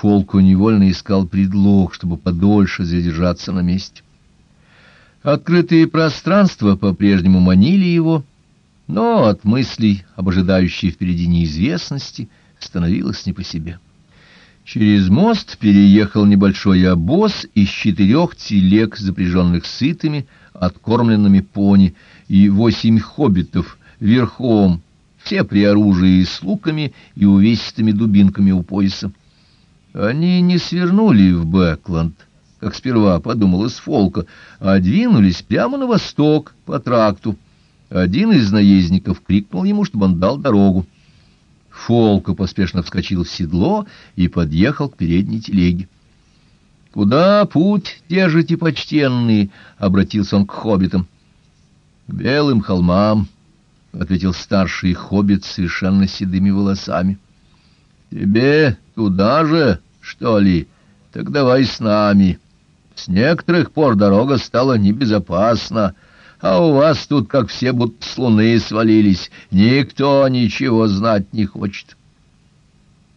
Фолку невольно искал предлог, чтобы подольше задержаться на месте. Открытые пространства по-прежнему манили его, но от мыслей об ожидающей впереди неизвестности становилось не по себе. Через мост переехал небольшой обоз из четырех телег, запряженных сытыми, откормленными пони, и восемь хоббитов верхом, все при оружии с луками и увесистыми дубинками у пояса. Они не свернули в Бэкланд, как сперва подумалось Фолка, а двинулись прямо на восток, по тракту. Один из наездников крикнул ему, чтобы он дал дорогу. Фолка поспешно вскочил в седло и подъехал к передней телеге. — Куда путь держите, почтенные? — обратился он к хоббитам. — К белым холмам, — ответил старший хоббит с совершенно седыми волосами. — Тебе туда же, что ли? Так давай с нами. С некоторых пор дорога стала небезопасна, — а у вас тут, как все будто с луны свалились, никто ничего знать не хочет.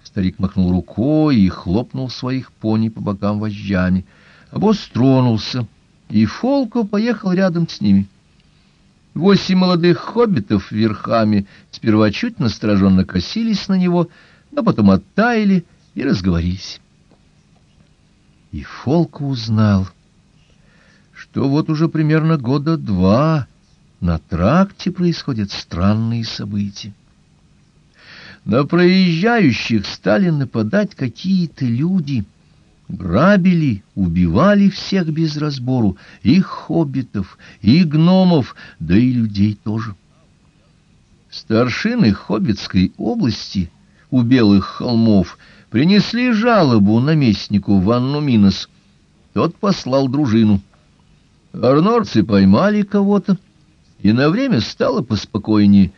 Старик махнул рукой и хлопнул своих пони по бокам вожжами. Босс тронулся, и Фолко поехал рядом с ними. Восемь молодых хоббитов верхами сперва чуть настороженно косились на него, но потом оттаяли и разговорились. И Фолко узнал — что вот уже примерно года два на тракте происходят странные события. На проезжающих стали нападать какие-то люди, грабили, убивали всех без разбору, и хоббитов, и гномов, да и людей тоже. Старшины Хоббитской области у Белых холмов принесли жалобу наместнику Ванну Минос. Тот послал дружину. Арнорцы поймали кого-то, и на время стало поспокойнее.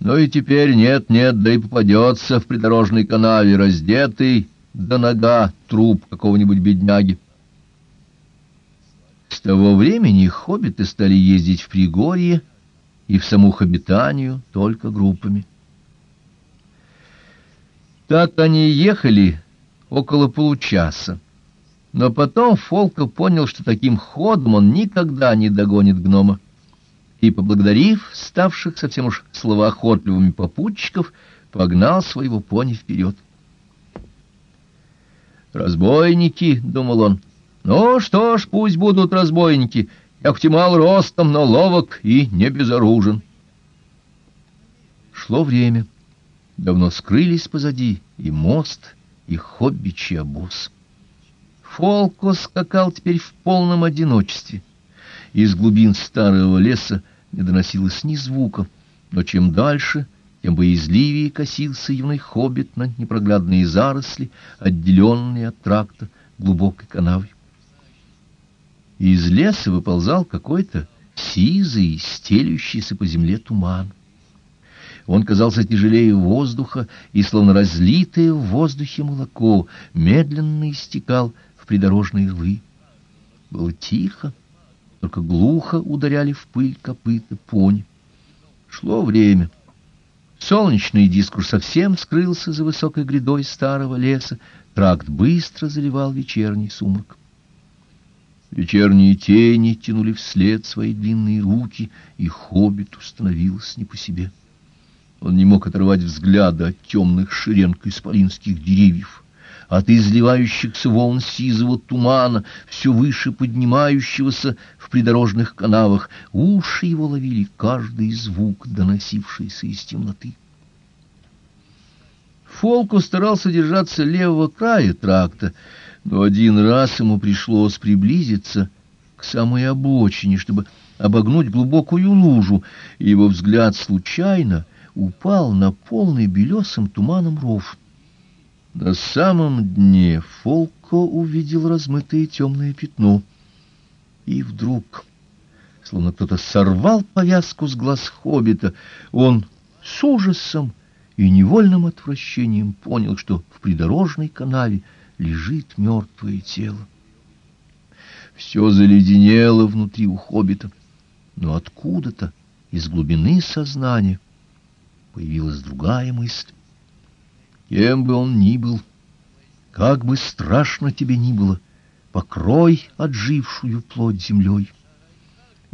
Но и теперь нет-нет, да и попадется в придорожной канаве раздетый до нога труп какого-нибудь бедняги. С того времени хоббиты стали ездить в Пригорье и в саму Хоббитанию только группами. Так они ехали около получаса. Но потом Фолка понял, что таким ходом он никогда не догонит гнома. И, поблагодарив ставших совсем уж словоохотливыми попутчиков, погнал своего пони вперед. «Разбойники!» — думал он. «Ну что ж, пусть будут разбойники. Я хоть и мал ростом, но ловок и не безоружен». Шло время. Давно скрылись позади и мост, и хоббичий обоз. Фолко скакал теперь в полном одиночестве. Из глубин старого леса не доносилось ни звука, но чем дальше, тем боязливее косился юный хоббит на непроглядные заросли, отделенные от тракта глубокой канавой. Из леса выползал какой-то сизый, стелющийся по земле туман. Он казался тяжелее воздуха, и, словно разлитое в воздухе молоко, медленно истекал придорожные рвы. Было тихо, только глухо ударяли в пыль копыта пони. Шло время. Солнечный дискур совсем скрылся за высокой грядой старого леса, тракт быстро заливал вечерний сумрак. Вечерние тени тянули вслед свои длинные руки, и хоббит установился не по себе. Он не мог оторвать взгляда от темных шеренг исполинских деревьев от изливающихся волн сизого тумана, все выше поднимающегося в придорожных канавах. Уши его ловили каждый звук, доносившийся из темноты. Фолку старался держаться левого края тракта, но один раз ему пришлось приблизиться к самой обочине, чтобы обогнуть глубокую лужу, и его взгляд случайно упал на полный белесым туманом ров. На самом дне Фолко увидел размытое темное пятно. И вдруг, словно кто-то сорвал повязку с глаз хоббита, он с ужасом и невольным отвращением понял, что в придорожной канаве лежит мертвое тело. Все заледенело внутри у хоббита, но откуда-то из глубины сознания появилась другая мысль. Кем бы он ни был, как бы страшно тебе ни было, покрой отжившую плоть землей.